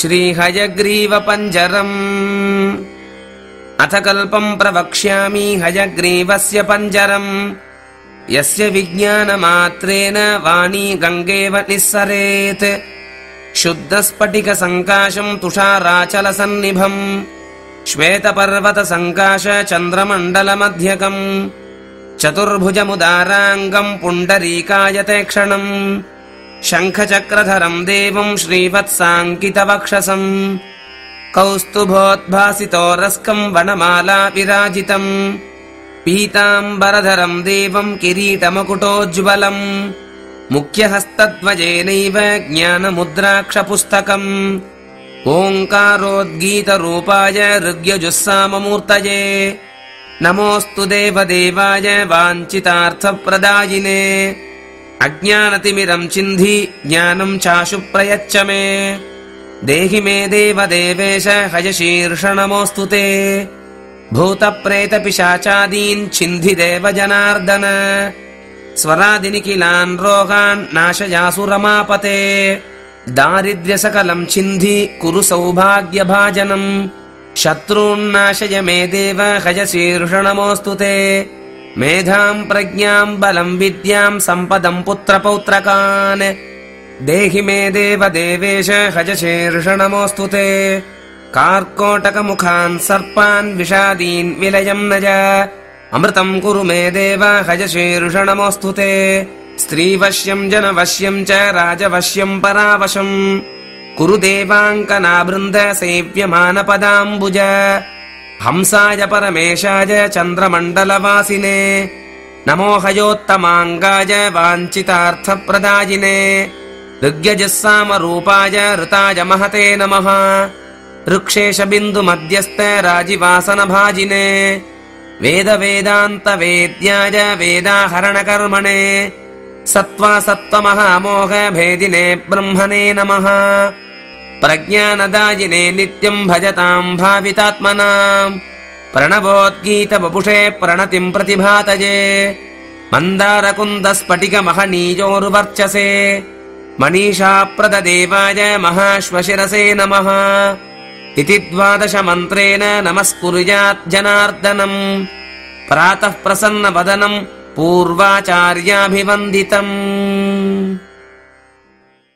श्रीहयग्रीवपञ्जरम्। अथ कल्पम् प्रवक्ष्यामि हयग्रीवस्य पञ्जरम्। यस्य विज्ञानमात्रेण वाणी गङ्गेव निःसरेत्। शुद्धस्फटिकसङ्काशम् तुषाराचलसन्निभम्। श्वेतपर्वतसङ्काश चन्द्रमण्डलमध्यकम्। चतुर्भुजमुदाराङ्गम् पुण्डरीकायते क्षणम् शङ्खचक्रधरम् देवम् श्रीवत्साङ्कितवक्षसम् कौस्तुभोद्भासितोरस्कम् वनमाला विराजितम् पीताम्बरधरम् देवम् किरीटमकुटोज्ज्वलम् मुख्यहस्तध्वजेनैव ज्ञानमुद्राक्षपुस्तकम् ओङ्कारोद्गीतरूपाय ऋग्यजुःसाममूर्तये नमोऽस्तु देवदेवाय वाञ्छितार्थप्रदायिने अज्ञानतिमिरम् चिन्धि ज्ञानम् चाशु प्रयच्छ मे। देहि मे देवदेवेश हयशीर्षणमोऽस्तु ते। भूतप्रेतपिशाचादीन् छिन्धि देव जनार्दन रोगान् नाशयासु रमापते दारिद्र्यसकलम् छिन्धि कुरु सौभाग्यभाजनम् शत्रून्नाशय मे देव हयशीर्षणमोऽस्तु ते मेधाम् प्रज्ञाम् बलम् विद्याम् सम्पदम् पुत्रपौत्रकान् देहि मे देव देवेश हजशीर्षणमोऽस्तु ते कार्कोटकमुखान् सर्पान् विषादीन् विलयम् नज अमृतम् कुरु मे देव हजशीर्षणमोऽस्तु ते स्त्रीवश्यम् जनवश्यम् च राजवश्यम् परावशम् कुरु देवाङ्कनाबृन्द सेव्यमानपदाम्बुज हंसाय परमेशाय चन्द्रमण्डलवासिने। नमो हयोत्तमाङ्गाय वाञ्छितार्थप्रदायिने। ऋग्यजस्सामरूपाय ऋताय महते नमः। ऋक्षेशबिन्दुमध्यस्थ राजिवासनभाजिने। वेदवेदान्तवेद्याय वेदाहरणकर्मणे। सत्त्वासत्त्वमहामोघभेदिने ब्रह्मणे नमः प्रज्ञानदायिने नित्यम् भजताम् भावितात्मनाम् प्रणवोद्गीतवपुषे प्रणतिम् प्रतिभातये मन्दारकुन्दस्फटिकमहनीयोरुवर्चसे मनीषाप्रददेवाय महाश्वशिरसे नमः इति द्वादशमन्त्रेण नमस्कुर्यात् जनार्दनम् प्रातः प्रसन्नवदनम् पूर्वाचार्याभिवन्दितम्